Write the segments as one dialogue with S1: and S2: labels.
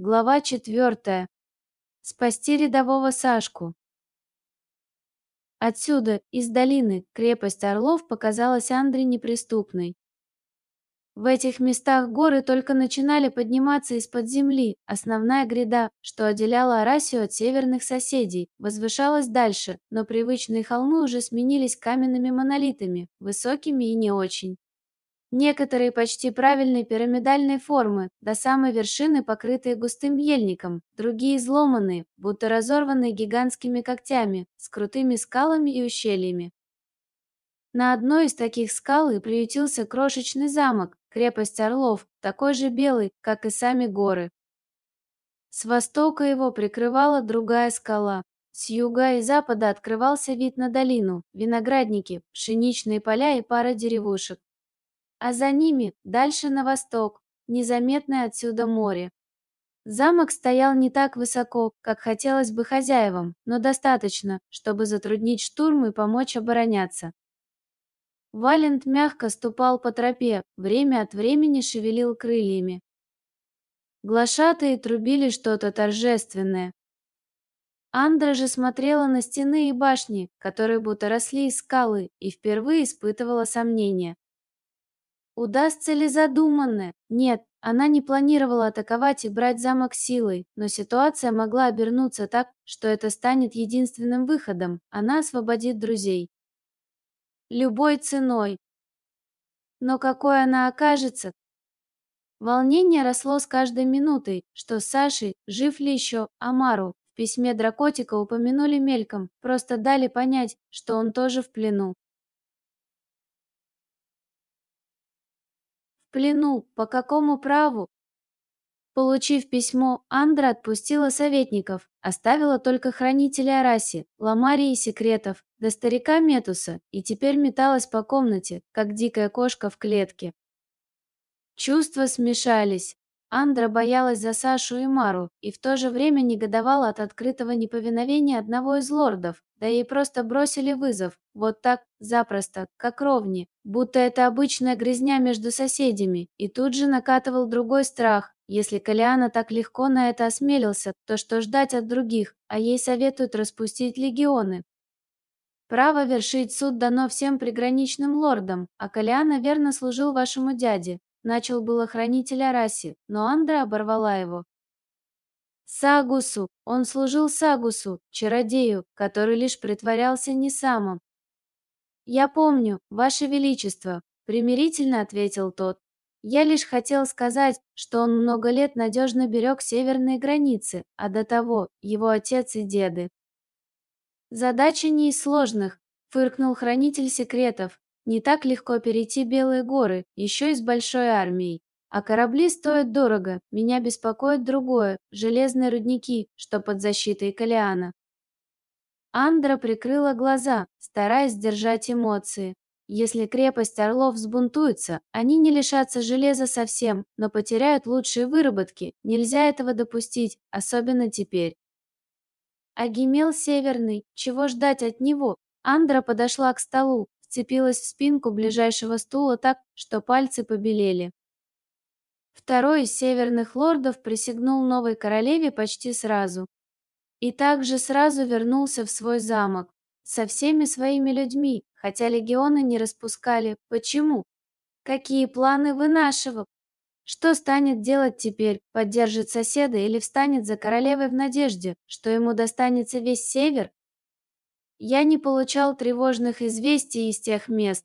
S1: Глава четвертая. Спасти рядового Сашку. Отсюда, из долины, крепость Орлов показалась Андре неприступной. В этих местах горы только начинали подниматься из-под земли. Основная гряда, что отделяла Арасию от северных соседей, возвышалась дальше, но привычные холмы уже сменились каменными монолитами, высокими и не очень. Некоторые почти правильной пирамидальной формы, до самой вершины покрытые густым ельником, другие изломанные, будто разорванные гигантскими когтями, с крутыми скалами и ущельями. На одной из таких скал и приютился крошечный замок, крепость Орлов, такой же белый, как и сами горы. С востока его прикрывала другая скала. С юга и запада открывался вид на долину, виноградники, пшеничные поля и пара деревушек а за ними, дальше на восток, незаметное отсюда море. Замок стоял не так высоко, как хотелось бы хозяевам, но достаточно, чтобы затруднить штурм и помочь обороняться. Валент мягко ступал по тропе, время от времени шевелил крыльями. Глашатые трубили что-то торжественное. Андра же смотрела на стены и башни, которые будто росли из скалы, и впервые испытывала сомнения. Удастся ли задуманное? Нет, она не планировала атаковать и брать замок силой, но ситуация могла обернуться так, что это станет единственным выходом. Она освободит друзей. Любой ценой. Но какой она окажется? Волнение росло с каждой минутой, что с Сашей, жив ли еще Амару. В письме Дракотика упомянули мельком, просто дали понять, что он тоже в плену. Плену, по какому праву? Получив письмо, Андра отпустила советников, оставила только хранителя Араси, Ламарии секретов, до старика Метуса, и теперь металась по комнате, как дикая кошка в клетке. Чувства смешались. Андра боялась за Сашу и Мару и в то же время негодовала от открытого неповиновения одного из лордов, да ей просто бросили вызов, вот так, запросто, как ровни, будто это обычная грязня между соседями, и тут же накатывал другой страх. Если Калиана так легко на это осмелился, то что ждать от других, а ей советуют распустить легионы? Право вершить суд дано всем приграничным лордам, а Калиана верно служил вашему дяде, Начал было хранитель Араси, но Андра оборвала его. Сагусу! Он служил Сагусу, чародею, который лишь притворялся не самым. «Я помню, Ваше Величество», — примирительно ответил тот. «Я лишь хотел сказать, что он много лет надежно берег северные границы, а до того его отец и деды». «Задача не из сложных», — фыркнул хранитель секретов, не так легко перейти Белые горы, еще и с большой армией. А корабли стоят дорого. Меня беспокоит другое – железные рудники, что под защитой Калиана. Андра прикрыла глаза, стараясь сдержать эмоции. Если крепость Орлов взбунтуется, они не лишатся железа совсем, но потеряют лучшие выработки. Нельзя этого допустить, особенно теперь. Агимел Северный, чего ждать от него? Андра подошла к столу, вцепилась в спинку ближайшего стула так, что пальцы побелели. Второй из северных лордов присягнул новой королеве почти сразу. И также сразу вернулся в свой замок. Со всеми своими людьми, хотя легионы не распускали. Почему? Какие планы вы нашего? Что станет делать теперь? Поддержит соседа или встанет за королевой в надежде, что ему достанется весь север? Я не получал тревожных известий из тех мест.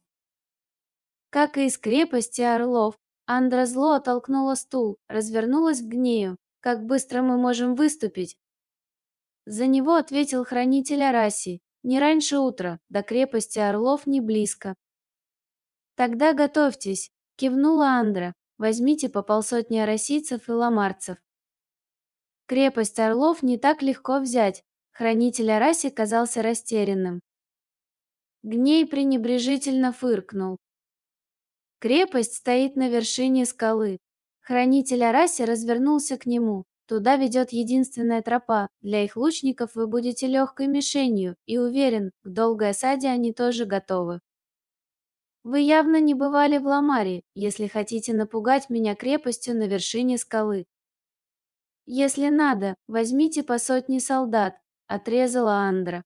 S1: Как и из крепости Орлов, Андра зло оттолкнула стул, развернулась к гнею. Как быстро мы можем выступить? За него ответил хранитель Араси. Не раньше утра, до крепости Орлов не близко. Тогда готовьтесь, кивнула Андра. Возьмите по полсотни арасийцев и ламарцев. Крепость Орлов не так легко взять, Хранитель Араси казался растерянным. Гней пренебрежительно фыркнул. Крепость стоит на вершине скалы. Хранитель Араси развернулся к нему. Туда ведет единственная тропа. Для их лучников вы будете легкой мишенью, и уверен, к долгой осаде они тоже готовы. Вы явно не бывали в Ламаре, если хотите напугать меня крепостью на вершине скалы. Если надо, возьмите по сотне солдат, отрезала Андра.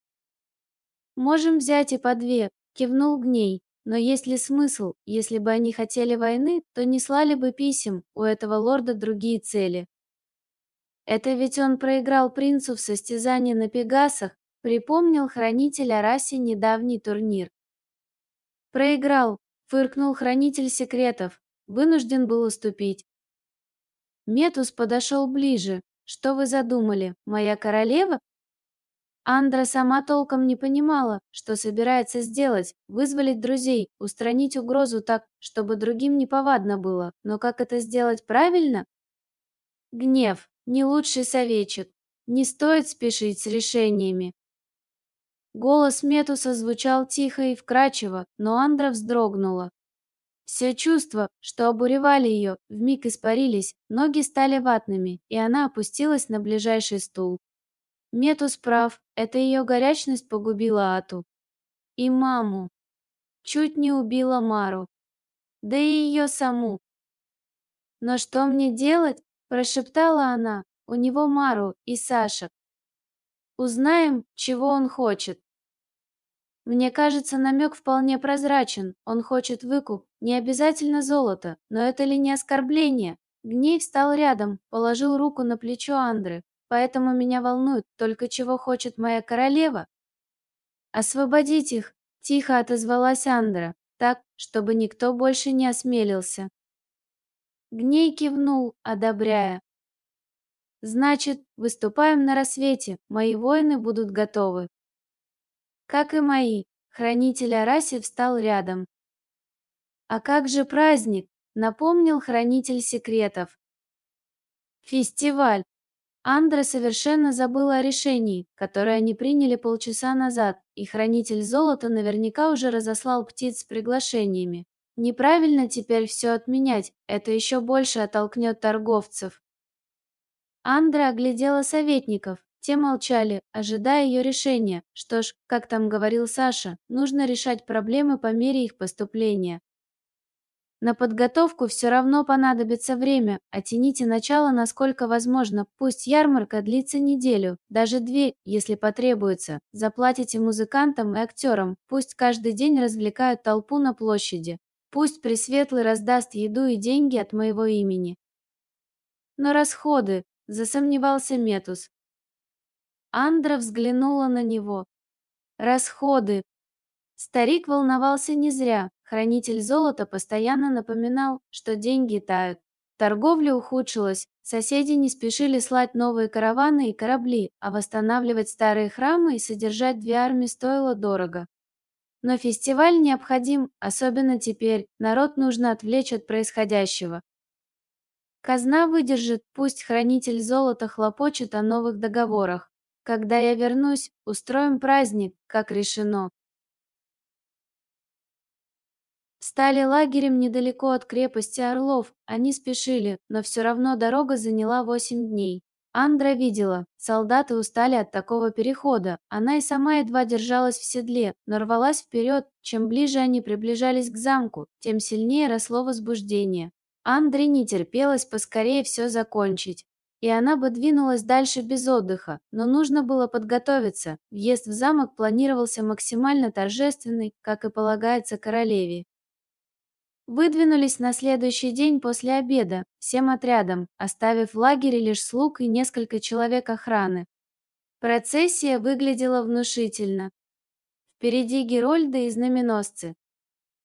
S1: Можем взять и по две, кивнул Гней. Но есть ли смысл, если бы они хотели войны, то не слали бы писем, у этого лорда другие цели. Это ведь он проиграл принцу в состязании на Пегасах, припомнил хранитель Араси недавний турнир. Проиграл, фыркнул хранитель секретов, вынужден был уступить. Метус подошел ближе. Что вы задумали, моя королева? Андра сама толком не понимала, что собирается сделать, вызволить друзей, устранить угрозу так, чтобы другим неповадно было, но как это сделать правильно? Гнев – не лучший советчик, не стоит спешить с решениями. Голос Метуса звучал тихо и вкрадчиво, но Андра вздрогнула. Все чувства, что обуревали ее, вмиг испарились, ноги стали ватными, и она опустилась на ближайший стул. Метус прав, это ее горячность погубила Ату. И маму. Чуть не убила Мару. Да и ее саму. «Но что мне делать?» – прошептала она. «У него Мару и Саша. Узнаем, чего он хочет». Мне кажется, намек вполне прозрачен. Он хочет выкуп, не обязательно золото, но это ли не оскорбление? Гней встал рядом, положил руку на плечо Андры, Поэтому меня волнует только чего хочет моя королева. Освободить их, тихо отозвалась Андра, так, чтобы никто больше не осмелился. Гней кивнул, одобряя. Значит, выступаем на рассвете, мои воины будут готовы. Как и мои, хранитель Араси встал рядом. А как же праздник, напомнил хранитель секретов. Фестиваль, Андра совершенно забыла о решении, которое они приняли полчаса назад, и хранитель золота наверняка уже разослал птиц с приглашениями. Неправильно теперь все отменять, это еще больше оттолкнет торговцев. Андра оглядела советников, те молчали, ожидая ее решения. Что ж, как там говорил Саша, нужно решать проблемы по мере их поступления. На подготовку все равно понадобится время, оттяните начало насколько возможно, пусть ярмарка длится неделю, даже две, если потребуется. Заплатите музыкантам и актерам, пусть каждый день развлекают толпу на площади. Пусть Пресветлый раздаст еду и деньги от моего имени. Но расходы, засомневался Метус. Андра взглянула на него. Расходы. Старик волновался не зря. Хранитель золота постоянно напоминал, что деньги тают. Торговля ухудшилась, соседи не спешили слать новые караваны и корабли, а восстанавливать старые храмы и содержать две армии стоило дорого. Но фестиваль необходим, особенно теперь, народ нужно отвлечь от происходящего. Казна выдержит, пусть хранитель золота хлопочет о новых договорах. Когда я вернусь, устроим праздник, как решено. Стали лагерем недалеко от крепости Орлов. Они спешили, но все равно дорога заняла восемь дней. Андра видела, солдаты устали от такого перехода. Она и сама едва держалась в седле, но рвалась вперед. Чем ближе они приближались к замку, тем сильнее росло возбуждение. Андре не терпелось поскорее все закончить. И она бы двинулась дальше без отдыха, но нужно было подготовиться. Въезд в замок планировался максимально торжественный, как и полагается королеве. Выдвинулись на следующий день после обеда, всем отрядом, оставив в лагере лишь слуг и несколько человек охраны. Процессия выглядела внушительно. Впереди Герольда и знаменосцы.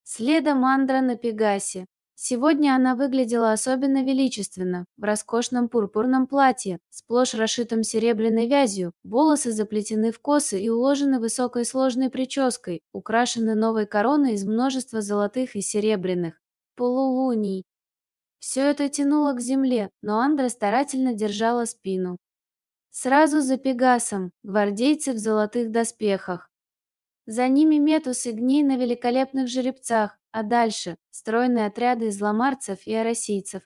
S1: Следом Андра на Пегасе. Сегодня она выглядела особенно величественно, в роскошном пурпурном платье, сплошь расшитом серебряной вязью, волосы заплетены в косы и уложены высокой сложной прической, украшены новой короной из множества золотых и серебряных полулуний. Все это тянуло к земле, но Андра старательно держала спину. Сразу за Пегасом, гвардейцы в золотых доспехах. За ними Метус и Гней на великолепных жеребцах, а дальше – стройные отряды из ламарцев и аросийцев.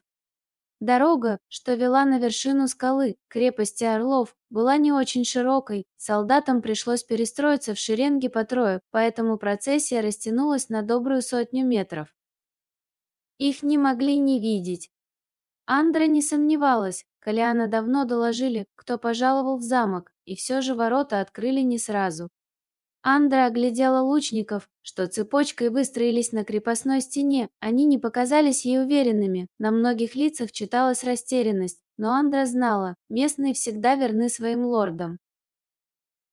S1: Дорога, что вела на вершину скалы, крепости Орлов, была не очень широкой, солдатам пришлось перестроиться в шеренги по трое, поэтому процессия растянулась на добрую сотню метров. Их не могли не видеть. Андра не сомневалась, Калиана давно доложили, кто пожаловал в замок, и все же ворота открыли не сразу. Андра оглядела лучников, что цепочкой выстроились на крепостной стене. Они не показались ей уверенными, на многих лицах читалась растерянность, но Андра знала, местные всегда верны своим лордам.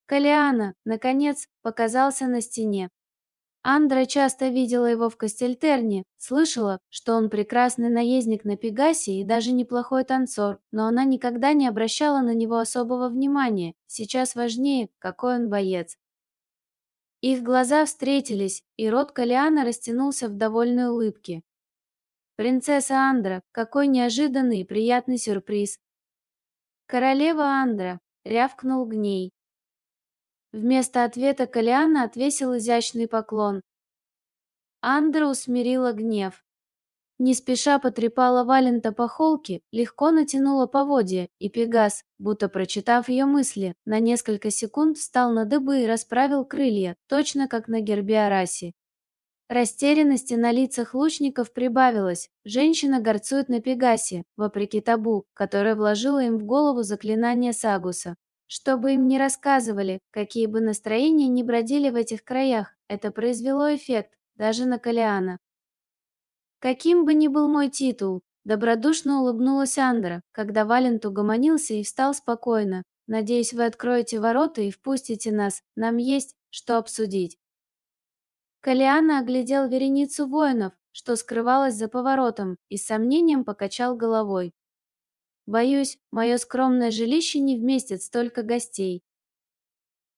S1: Калиана, наконец, показался на стене. Андра часто видела его в Кастельтерне, слышала, что он прекрасный наездник на Пегасе и даже неплохой танцор, но она никогда не обращала на него особого внимания. Сейчас важнее, какой он боец. Их глаза встретились, и рот Калиана растянулся в довольной улыбке. «Принцесса Андра, какой неожиданный и приятный сюрприз!» «Королева Андра!» — рявкнул Гней. Вместо ответа Калиана отвесил изящный поклон. Андра усмирила гнев. Не спеша потрепала Валента по холке, легко натянула поводья, и Пегас, будто прочитав ее мысли, на несколько секунд встал на дыбы и расправил крылья, точно как на гербе Араси. Растерянности на лицах лучников прибавилось. Женщина горцует на Пегасе, вопреки табу, которое вложило им в голову заклинание Сагуса. Чтобы им не рассказывали, какие бы настроения ни бродили в этих краях, это произвело эффект, даже на Калиана. Каким бы ни был мой титул, добродушно улыбнулась Андра, когда Валент угомонился и встал спокойно. Надеюсь, вы откроете ворота и впустите нас, нам есть что обсудить. Калиана оглядел вереницу воинов, что скрывалось за поворотом, и с сомнением покачал головой. Боюсь, мое скромное жилище не вместит столько гостей.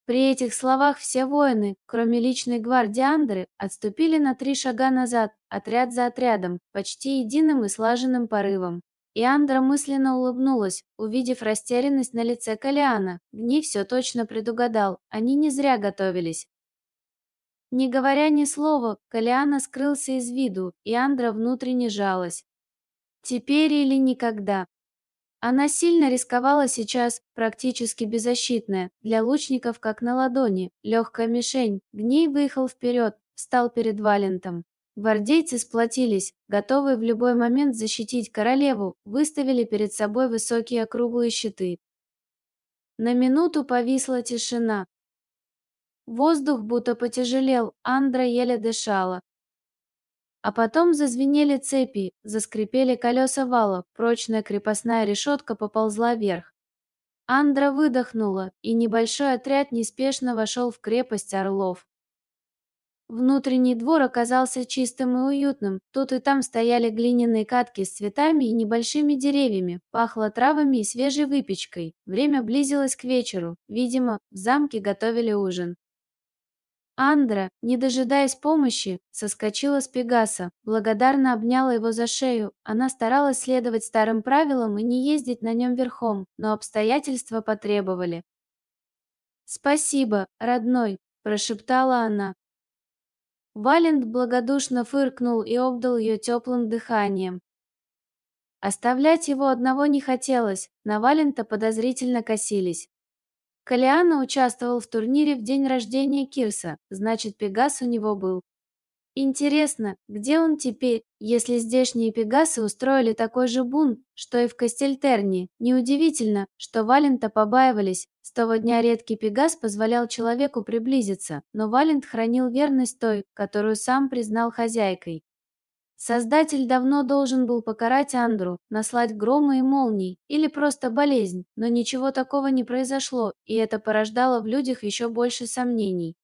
S1: При этих словах все воины, кроме личной гвардии Андры, отступили на три шага назад, отряд за отрядом, почти единым и слаженным порывом. И Андра мысленно улыбнулась, увидев растерянность на лице Калиана. Гни все точно предугадал, они не зря готовились. Не говоря ни слова, Калиана скрылся из виду, и Андра внутренне жалась. Теперь или никогда. Она сильно рисковала сейчас, практически беззащитная, для лучников как на ладони, легкая мишень. Гней выехал вперед, встал перед Валентом. Гвардейцы сплотились, готовые в любой момент защитить королеву, выставили перед собой высокие округлые щиты. На минуту повисла тишина. Воздух будто потяжелел, Андра еле дышала. А потом зазвенели цепи, заскрипели колеса вала, прочная крепостная решетка поползла вверх. Андра выдохнула, и небольшой отряд неспешно вошел в крепость Орлов. Внутренний двор оказался чистым и уютным. Тут и там стояли глиняные катки с цветами и небольшими деревьями, пахло травами и свежей выпечкой. Время близилось к вечеру. Видимо, в замке готовили ужин. Андра, не дожидаясь помощи, соскочила с Пегаса, благодарно обняла его за шею. Она старалась следовать старым правилам и не ездить на нем верхом, но обстоятельства потребовали. «Спасибо, родной», – прошептала она. Валент благодушно фыркнул и обдал ее теплым дыханием. Оставлять его одного не хотелось, на Валента подозрительно косились. Калиана участвовал в турнире в день рождения Кирса, значит, Пегас у него был. Интересно, где он теперь, если здешние Пегасы устроили такой же бунт, что и в Кастельтерне? Неудивительно, что Валента побаивались. С того дня редкий Пегас позволял человеку приблизиться, но Валент хранил верность той, которую сам признал хозяйкой. Создатель давно должен был покарать Андру, наслать громы и молний, или просто болезнь, но ничего такого не произошло, и это порождало в людях еще больше сомнений.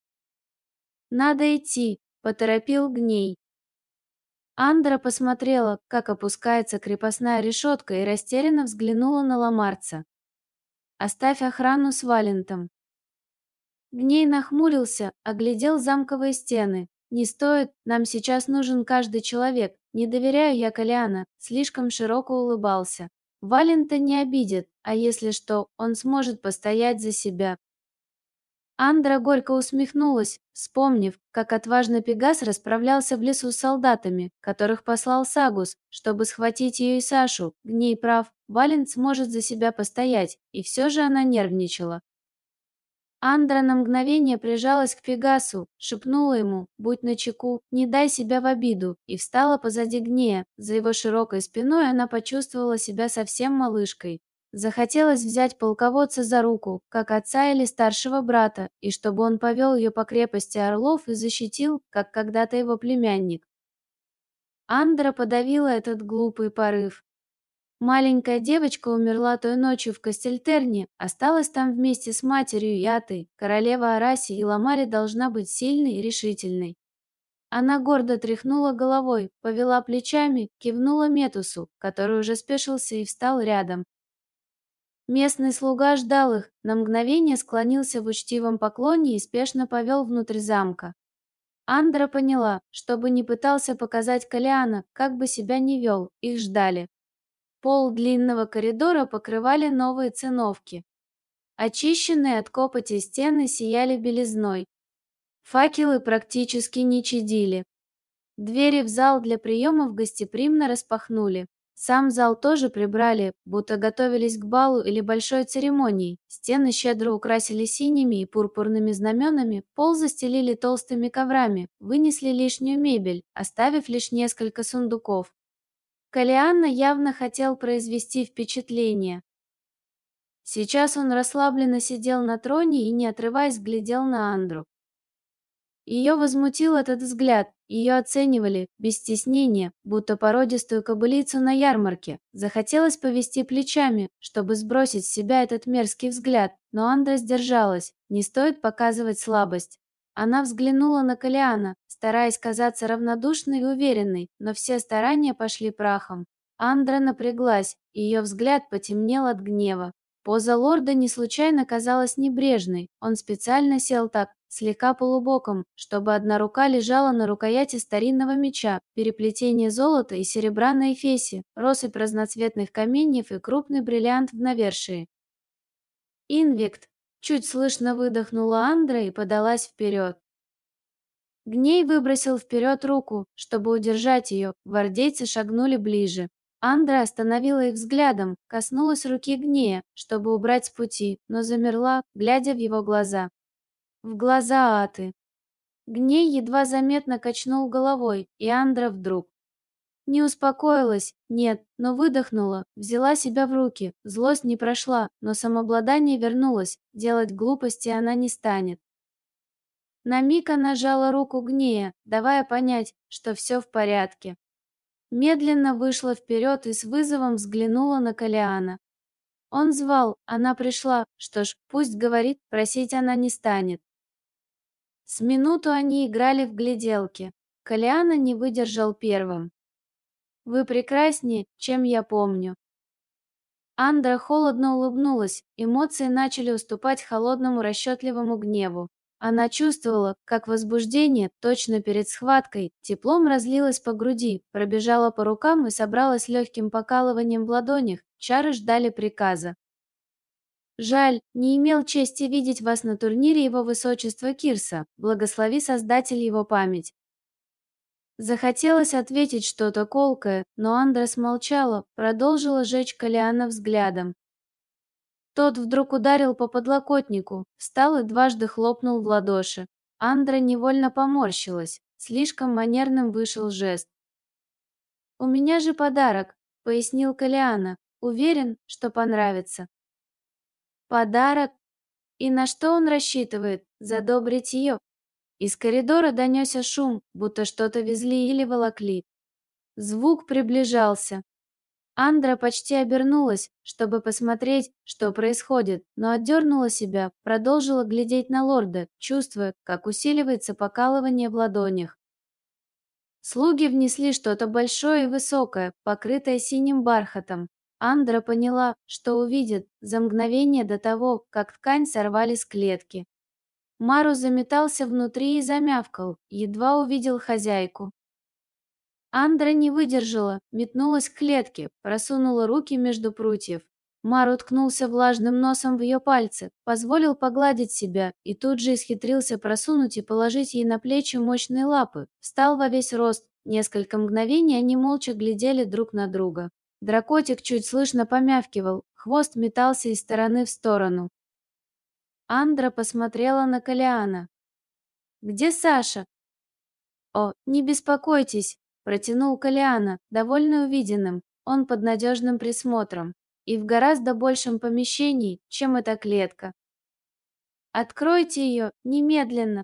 S1: «Надо идти», — поторопил Гней. Андра посмотрела, как опускается крепостная решетка, и растерянно взглянула на Ламарца. «Оставь охрану с Валентом». Гней нахмурился, оглядел замковые стены, «Не стоит, нам сейчас нужен каждый человек. Не доверяю я Коляна», слишком широко улыбался. Валента не обидит, а если что, он сможет постоять за себя. Андра горько усмехнулась, вспомнив, как отважно Пегас расправлялся в лесу с солдатами, которых послал Сагус, чтобы схватить ее и Сашу. Гней прав, Валент сможет за себя постоять, и все же она нервничала. Андра на мгновение прижалась к Пегасу, шепнула ему «Будь начеку, не дай себя в обиду» и встала позади Гнея. За его широкой спиной она почувствовала себя совсем малышкой. Захотелось взять полководца за руку, как отца или старшего брата, и чтобы он повел ее по крепости Орлов и защитил, как когда-то его племянник. Андра подавила этот глупый порыв. Маленькая девочка умерла той ночью в Кастельтерне, осталась там вместе с матерью Яты, королева Араси и Ламари должна быть сильной и решительной. Она гордо тряхнула головой, повела плечами, кивнула Метусу, который уже спешился и встал рядом. Местный слуга ждал их, на мгновение склонился в учтивом поклоне и спешно повел внутрь замка. Андра поняла, чтобы не пытался показать Калиана, как бы себя не вел, их ждали. Пол длинного коридора покрывали новые циновки. Очищенные от копоти стены сияли белизной. Факелы практически не чадили. Двери в зал для приемов гостеприимно распахнули. Сам зал тоже прибрали, будто готовились к балу или большой церемонии. Стены щедро украсили синими и пурпурными знаменами, пол застелили толстыми коврами, вынесли лишнюю мебель, оставив лишь несколько сундуков. Калианна явно хотел произвести впечатление. Сейчас он расслабленно сидел на троне и, не отрываясь, глядел на Андру. Ее возмутил этот взгляд, ее оценивали, без стеснения, будто породистую кобылицу на ярмарке. Захотелось повести плечами, чтобы сбросить с себя этот мерзкий взгляд, но Андра сдержалась, не стоит показывать слабость. Она взглянула на Калиана, стараясь казаться равнодушной и уверенной, но все старания пошли прахом. Андра напряглась, и ее взгляд потемнел от гнева. Поза лорда не случайно казалась небрежной, он специально сел так, слегка полубоком, чтобы одна рука лежала на рукояти старинного меча, переплетение золота и серебра на эфесе, россыпь разноцветных каменьев и крупный бриллиант в навершии. «Инвикт!» — чуть слышно выдохнула Андра и подалась вперед. Гней выбросил вперед руку, чтобы удержать ее, гвардейцы шагнули ближе. Андра остановила их взглядом, коснулась руки Гнея, чтобы убрать с пути, но замерла, глядя в его глаза. В глаза Аты. Гней едва заметно качнул головой, и Андра вдруг. Не успокоилась, нет, но выдохнула, взяла себя в руки, злость не прошла, но самообладание вернулось, делать глупости она не станет. На миг она жала руку Гнея, давая понять, что все в порядке медленно вышла вперед и с вызовом взглянула на Калиана. Он звал, она пришла, что ж, пусть говорит, просить она не станет. С минуту они играли в гляделки. Калиана не выдержал первым. «Вы прекраснее, чем я помню». Андра холодно улыбнулась, эмоции начали уступать холодному расчетливому гневу. Она чувствовала, как возбуждение, точно перед схваткой, теплом разлилось по груди, пробежало по рукам и собралось легким покалыванием в ладонях, чары ждали приказа. «Жаль, не имел чести видеть вас на турнире его высочества Кирса, благослови Создатель его память». Захотелось ответить что-то колкое, но Андрес молчала, продолжила жечь Калиана взглядом. Тот вдруг ударил по подлокотнику, встал и дважды хлопнул в ладоши. Андра невольно поморщилась. Слишком манерным вышел жест. «У меня же подарок», — пояснил Калиана. «Уверен, что понравится». «Подарок? И на что он рассчитывает? Задобрить ее?» Из коридора донесся шум, будто что-то везли или волокли. Звук приближался. Андра почти обернулась, чтобы посмотреть, что происходит, но отдернула себя, продолжила глядеть на лорда, чувствуя, как усиливается покалывание в ладонях. Слуги внесли что-то большое и высокое, покрытое синим бархатом. Андра поняла, что увидит за мгновение до того, как ткань сорвали с клетки. Мару заметался внутри и замявкал, едва увидел хозяйку. Андра не выдержала, метнулась к клетке, просунула руки между прутьев. Мар уткнулся влажным носом в ее пальцы, позволил погладить себя и тут же исхитрился просунуть и положить ей на плечи мощные лапы. Встал во весь рост. Несколько мгновений они молча глядели друг на друга. Дракотик чуть слышно помявкивал, хвост метался из стороны в сторону. Андра посмотрела на Калиана. «Где Саша?» «О, не беспокойтесь, Протянул Калиана, довольно увиденным, он под надежным присмотром. и в гораздо большем помещении, чем эта клетка. Откройте ее немедленно.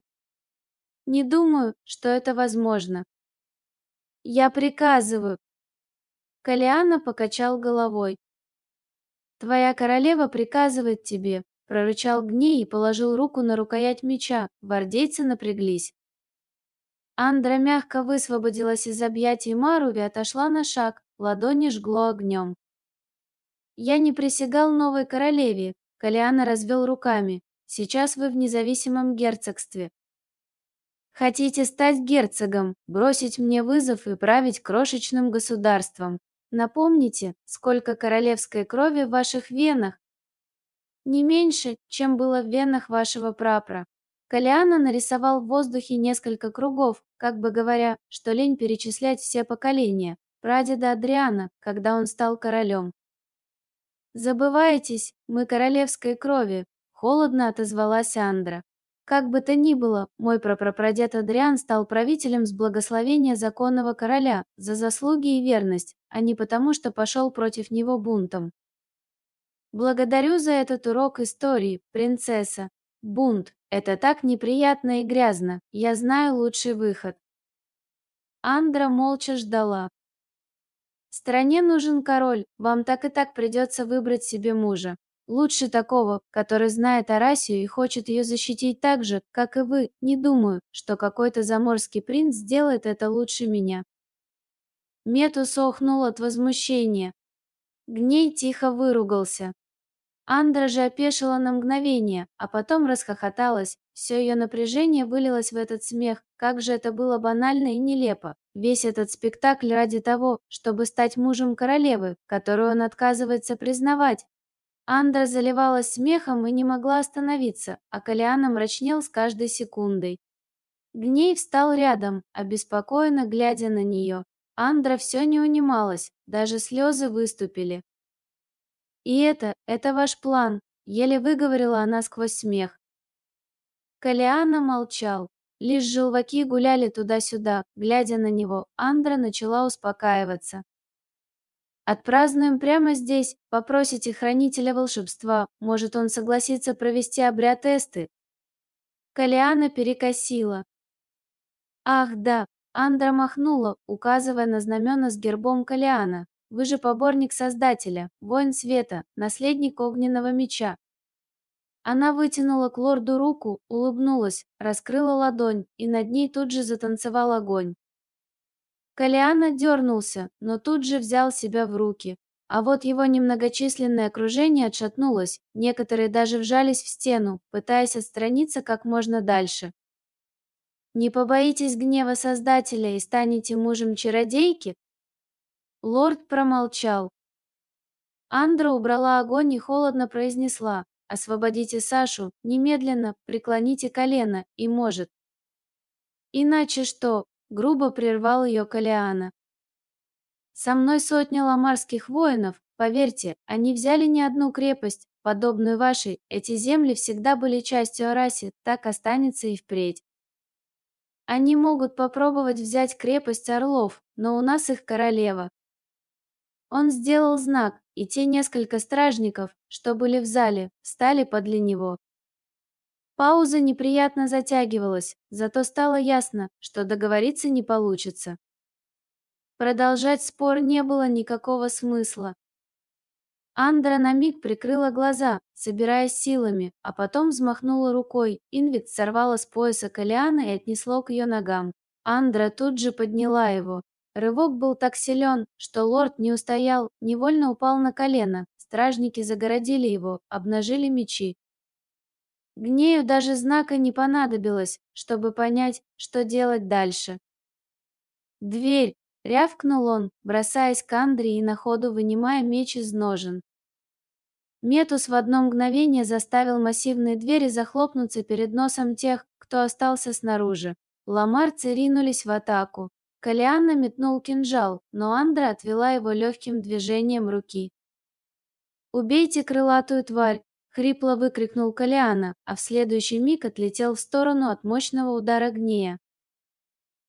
S1: Не думаю, что это возможно. Я приказываю. Калиана покачал головой. Твоя королева приказывает тебе, прорычал Гней и положил руку на рукоять меча. Гвардейцы напряглись. Андра мягко высвободилась из объятий Маруви и отошла на шаг, ладони жгло огнем. «Я не присягал новой королеве», — Калиана развел руками. «Сейчас вы в независимом герцогстве. Хотите стать герцогом, бросить мне вызов и править крошечным государством. Напомните, сколько королевской крови в ваших венах, не меньше, чем было в венах вашего прапра. Калиана нарисовал в воздухе несколько кругов, как бы говоря, что лень перечислять все поколения, прадеда Адриана, когда он стал королем. «Забываетесь, мы королевской крови», — холодно отозвалась Андра. «Как бы то ни было, мой прапрапрадед Адриан стал правителем с благословения законного короля за заслуги и верность, а не потому, что пошел против него бунтом. Благодарю за этот урок истории, принцесса. Бунт – это так неприятно и грязно. Я знаю лучший выход. Андра молча ждала. Стране нужен король, вам так и так придется выбрать себе мужа. Лучше такого, который знает Арасию и хочет ее защитить так же, как и вы. Не думаю, что какой-то заморский принц сделает это лучше меня. Мету сохнул от возмущения. Гней тихо выругался. Андра же опешила на мгновение, а потом расхохоталась. Все ее напряжение вылилось в этот смех. Как же это было банально и нелепо. Весь этот спектакль ради того, чтобы стать мужем королевы, которую он отказывается признавать. Андра заливалась смехом и не могла остановиться, а Калиана мрачнел с каждой секундой. Гней встал рядом, обеспокоенно глядя на нее. Андра все не унималась, даже слезы выступили. «И это, это ваш план», — еле выговорила она сквозь смех. Калиана молчал. Лишь желваки гуляли туда-сюда. Глядя на него, Андра начала успокаиваться. «Отпразднуем прямо здесь. Попросите хранителя волшебства. Может, он согласится провести обряд Эсты?» Калиана перекосила. «Ах, да!» Андра махнула, указывая на знамена с гербом Калиана. Вы же поборник Создателя, воин света, наследник огненного меча. Она вытянула к лорду руку, улыбнулась, раскрыла ладонь, и над ней тут же затанцевал огонь. Калиана дернулся, но тут же взял себя в руки. А вот его немногочисленное окружение отшатнулось, некоторые даже вжались в стену, пытаясь отстраниться как можно дальше. «Не побоитесь гнева Создателя и станете мужем чародейки?» Лорд промолчал. Андра убрала огонь и холодно произнесла «Освободите Сашу, немедленно, преклоните колено, и может». «Иначе что?» — грубо прервал ее Калиана. «Со мной сотня ламарских воинов, поверьте, они взяли не одну крепость, подобную вашей, эти земли всегда были частью Араси, так останется и впредь. Они могут попробовать взять крепость Орлов, но у нас их королева, он сделал знак, и те несколько стражников, что были в зале, встали подле него. Пауза неприятно затягивалась, зато стало ясно, что договориться не получится. Продолжать спор не было никакого смысла. Андра на миг прикрыла глаза, собираясь силами, а потом взмахнула рукой. Инвит сорвала с пояса Калиана и отнесло к ее ногам. Андра тут же подняла его, Рывок был так силен, что лорд не устоял, невольно упал на колено. Стражники загородили его, обнажили мечи. Гнею даже знака не понадобилось, чтобы понять, что делать дальше. «Дверь!» — рявкнул он, бросаясь к Андре и на ходу вынимая меч из ножен. Метус в одно мгновение заставил массивные двери захлопнуться перед носом тех, кто остался снаружи. Ламарцы ринулись в атаку. Калианна метнул кинжал, но Андра отвела его легким движением руки. «Убейте крылатую тварь!» — хрипло выкрикнул Калиана, а в следующий миг отлетел в сторону от мощного удара гнея.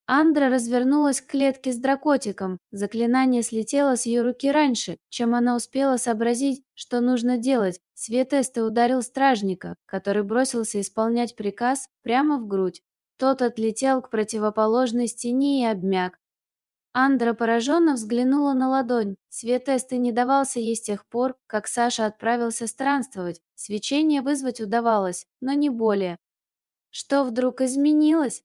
S1: Андра развернулась к клетке с дракотиком. Заклинание слетело с ее руки раньше, чем она успела сообразить, что нужно делать. Светесте ударил стражника, который бросился исполнять приказ прямо в грудь. Тот отлетел к противоположной стене и обмяк. Андра пораженно взглянула на ладонь. Светесте не давался ей с тех пор, как Саша отправился странствовать. Свечение вызвать удавалось, но не более. Что вдруг изменилось?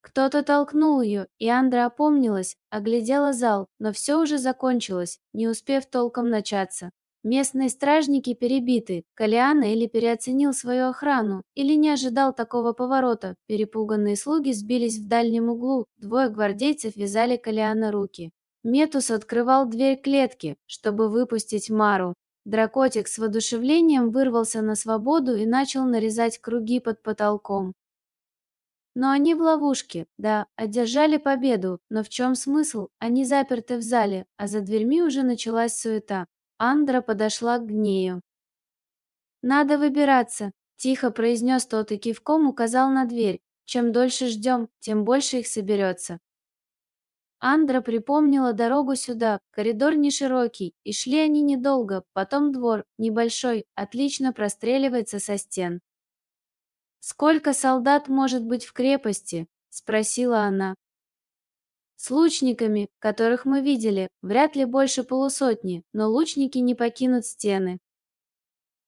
S1: Кто-то толкнул ее, и Андра опомнилась, оглядела зал, но все уже закончилось, не успев толком начаться. Местные стражники перебиты, Калиана или переоценил свою охрану, или не ожидал такого поворота. Перепуганные слуги сбились в дальнем углу, двое гвардейцев вязали Калиана руки. Метус открывал дверь клетки, чтобы выпустить Мару. Дракотик с воодушевлением вырвался на свободу и начал нарезать круги под потолком. Но они в ловушке, да, одержали победу, но в чем смысл? Они заперты в зале, а за дверьми уже началась суета. Андра подошла к Гнею. «Надо выбираться», – тихо произнес тот и кивком указал на дверь. «Чем дольше ждем, тем больше их соберется». Андра припомнила дорогу сюда, коридор не широкий, и шли они недолго, потом двор, небольшой, отлично простреливается со стен. «Сколько солдат может быть в крепости?» – спросила она. «С лучниками, которых мы видели, вряд ли больше полусотни, но лучники не покинут стены».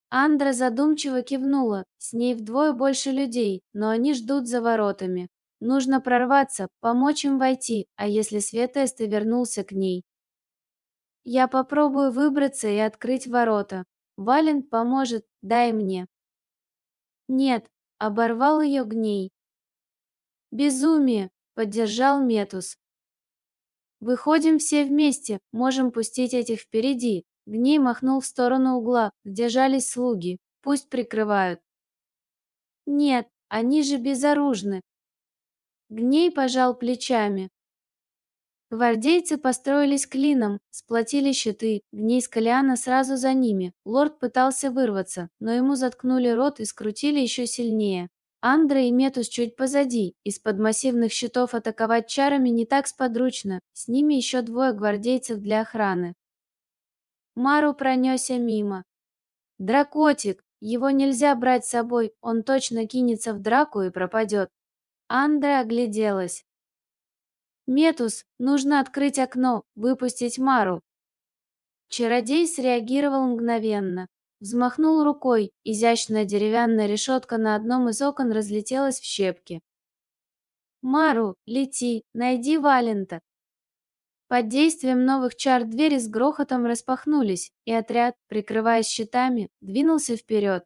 S1: Андра задумчиво кивнула, с ней вдвое больше людей, но они ждут за воротами. Нужно прорваться, помочь им войти, а если Светеста вернулся к ней? Я попробую выбраться и открыть ворота. Вален поможет, дай мне. Нет, оборвал ее гней. «Безумие!» — поддержал Метус. «Выходим все вместе, можем пустить этих впереди». Гней махнул в сторону угла, где жались слуги. Пусть прикрывают. «Нет, они же безоружны». Гней пожал плечами. Гвардейцы построились клином, сплотили щиты, Гней с Калиана сразу за ними. Лорд пытался вырваться, но ему заткнули рот и скрутили еще сильнее. Андра и Метус чуть позади. Из-под массивных щитов атаковать чарами не так сподручно. С ними еще двое гвардейцев для охраны. Мару пронесся мимо. Дракотик! Его нельзя брать с собой, он точно кинется в драку и пропадет. Андра огляделась. «Метус, нужно открыть окно, выпустить Мару». Чародей среагировал мгновенно. Взмахнул рукой, изящная деревянная решетка на одном из окон разлетелась в щепки. «Мару, лети, найди Валента!» Под действием новых чар двери с грохотом распахнулись, и отряд, прикрываясь щитами, двинулся вперед.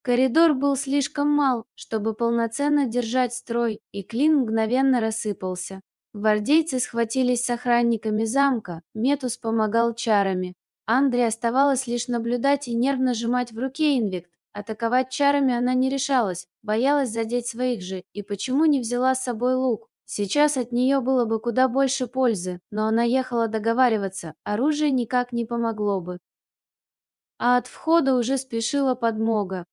S1: Коридор был слишком мал, чтобы полноценно держать строй, и клин мгновенно рассыпался. Гвардейцы схватились с охранниками замка, Метус помогал чарами. Андре оставалось лишь наблюдать и нервно сжимать в руке инвект. Атаковать чарами она не решалась, боялась задеть своих же, и почему не взяла с собой лук? Сейчас от нее было бы куда больше пользы, но она ехала договариваться, оружие никак не помогло бы. А от входа уже спешила подмога.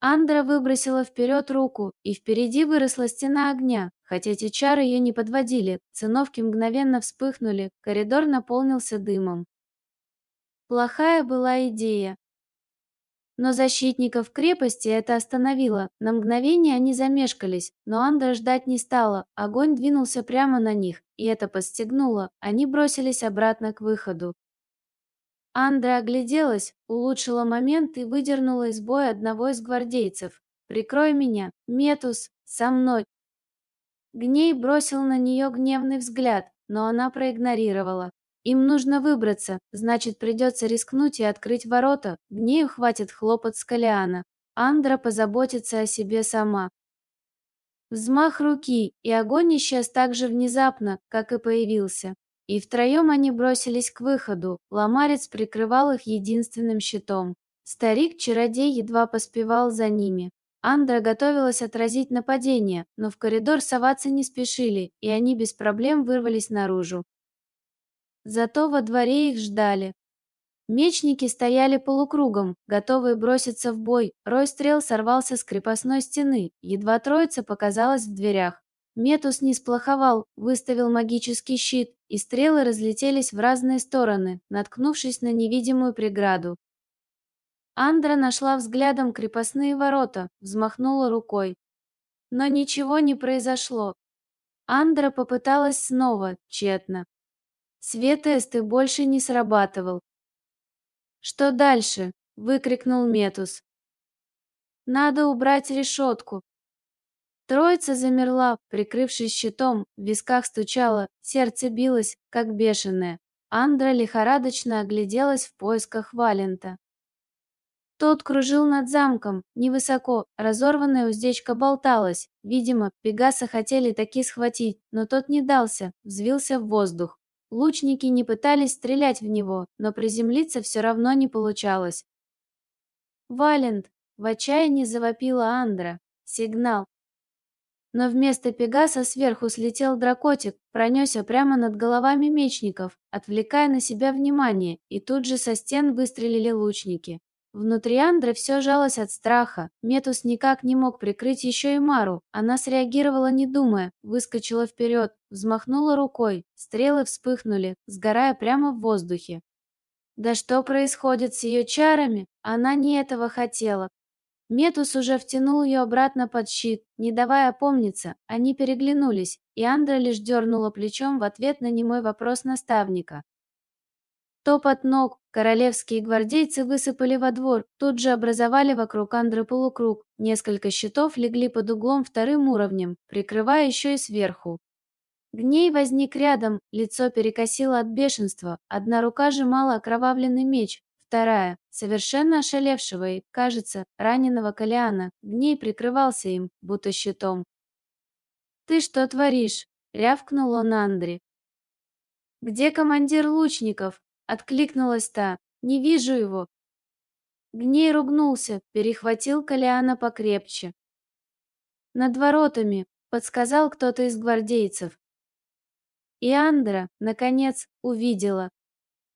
S1: Андра выбросила вперед руку, и впереди выросла стена огня. Хотя эти чары ее не подводили, циновки мгновенно вспыхнули, коридор наполнился дымом. Плохая была идея. Но защитников крепости это остановило. На мгновение они замешкались, но Андра ждать не стала. Огонь двинулся прямо на них, и это подстегнуло. Они бросились обратно к выходу. Андра огляделась, улучшила момент и выдернула из боя одного из гвардейцев. «Прикрой меня! Метус! Со мной!» Гней бросил на нее гневный взгляд, но она проигнорировала. Им нужно выбраться, значит, придется рискнуть и открыть ворота. Гнею хватит хлопот с Калиана. Андра позаботится о себе сама. Взмах руки, и огонь исчез так же внезапно, как и появился. И втроем они бросились к выходу, ломарец прикрывал их единственным щитом. Старик-чародей едва поспевал за ними. Андра готовилась отразить нападение, но в коридор соваться не спешили, и они без проблем вырвались наружу. Зато во дворе их ждали. Мечники стояли полукругом, готовые броситься в бой. Рой стрел сорвался с крепостной стены, едва троица показалась в дверях. Метус не сплоховал, выставил магический щит, и стрелы разлетелись в разные стороны, наткнувшись на невидимую преграду. Андра нашла взглядом крепостные ворота, взмахнула рукой. Но ничего не произошло. Андра попыталась снова, тщетно. Свет Эсты больше не срабатывал. «Что дальше?» — выкрикнул Метус. «Надо убрать решетку». Троица замерла, прикрывшись щитом, в висках стучало, сердце билось, как бешеное. Андра лихорадочно огляделась в поисках Валента. Тот кружил над замком, невысоко, разорванная уздечка болталась. Видимо, Пегаса хотели таки схватить, но тот не дался, взвился в воздух. Лучники не пытались стрелять в него, но приземлиться все равно не получалось. «Валент!» — в отчаянии завопила Андра. «Сигнал!» Но вместо Пегаса сверху слетел дракотик, пронесся прямо над головами мечников, отвлекая на себя внимание, и тут же со стен выстрелили лучники. Внутри Андры все жалось от страха. Метус никак не мог прикрыть еще и Мару. Она среагировала не думая, выскочила вперед, взмахнула рукой. Стрелы вспыхнули, сгорая прямо в воздухе. Да что происходит с ее чарами? Она не этого хотела. Метус уже втянул ее обратно под щит, не давая опомниться. Они переглянулись, и Андра лишь дернула плечом в ответ на немой вопрос наставника. Топот ног, королевские гвардейцы высыпали во двор, тут же образовали вокруг Андры полукруг. Несколько щитов легли под углом вторым уровнем, прикрывая еще и сверху. Гней возник рядом, лицо перекосило от бешенства, одна рука сжимала окровавленный меч, вторая, совершенно ошалевшего и, кажется, раненого Калиана, Гней прикрывался им, будто щитом. «Ты что творишь?» — рявкнул он Андре. «Где командир лучников?» Откликнулась та. «Не вижу его». Гней ругнулся, перехватил Калиана покрепче. «Над воротами», — подсказал кто-то из гвардейцев. И Андра, наконец, увидела.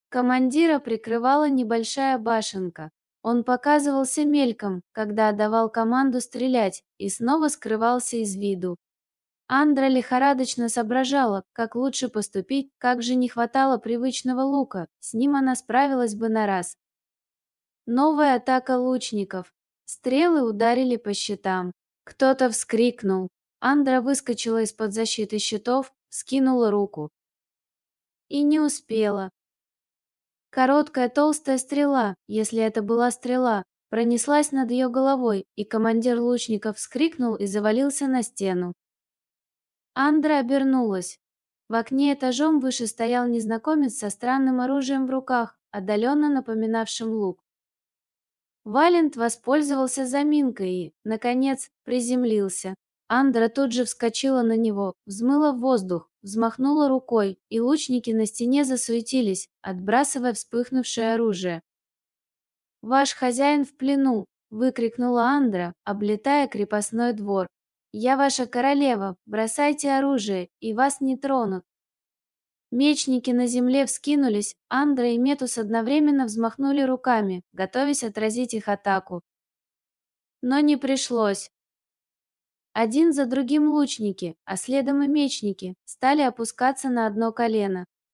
S1: Командира прикрывала небольшая башенка. Он показывался мельком, когда отдавал команду стрелять, и снова скрывался из виду. Андра лихорадочно соображала, как лучше поступить, как же не хватало привычного лука, с ним она справилась бы на раз. Новая атака лучников. Стрелы ударили по щитам. Кто-то вскрикнул. Андра выскочила из-под защиты щитов, скинула руку. И не успела. Короткая толстая стрела, если это была стрела, пронеслась над ее головой, и командир лучников вскрикнул и завалился на стену. Андра обернулась. В окне этажом выше стоял незнакомец со странным оружием в руках, отдаленно напоминавшим лук. Валент воспользовался заминкой и, наконец, приземлился. Андра тут же вскочила на него, взмыла в воздух, взмахнула рукой, и лучники на стене засуетились, отбрасывая вспыхнувшее оружие. «Ваш хозяин в плену!» — выкрикнула Андра, облетая крепостной двор. Я ваша королева, бросайте оружие, и вас не тронут. Мечники на земле вскинулись, Андра и Метус одновременно взмахнули руками, готовясь отразить их атаку. Но не пришлось. Один за другим лучники, а следом и мечники, стали опускаться на одно колено.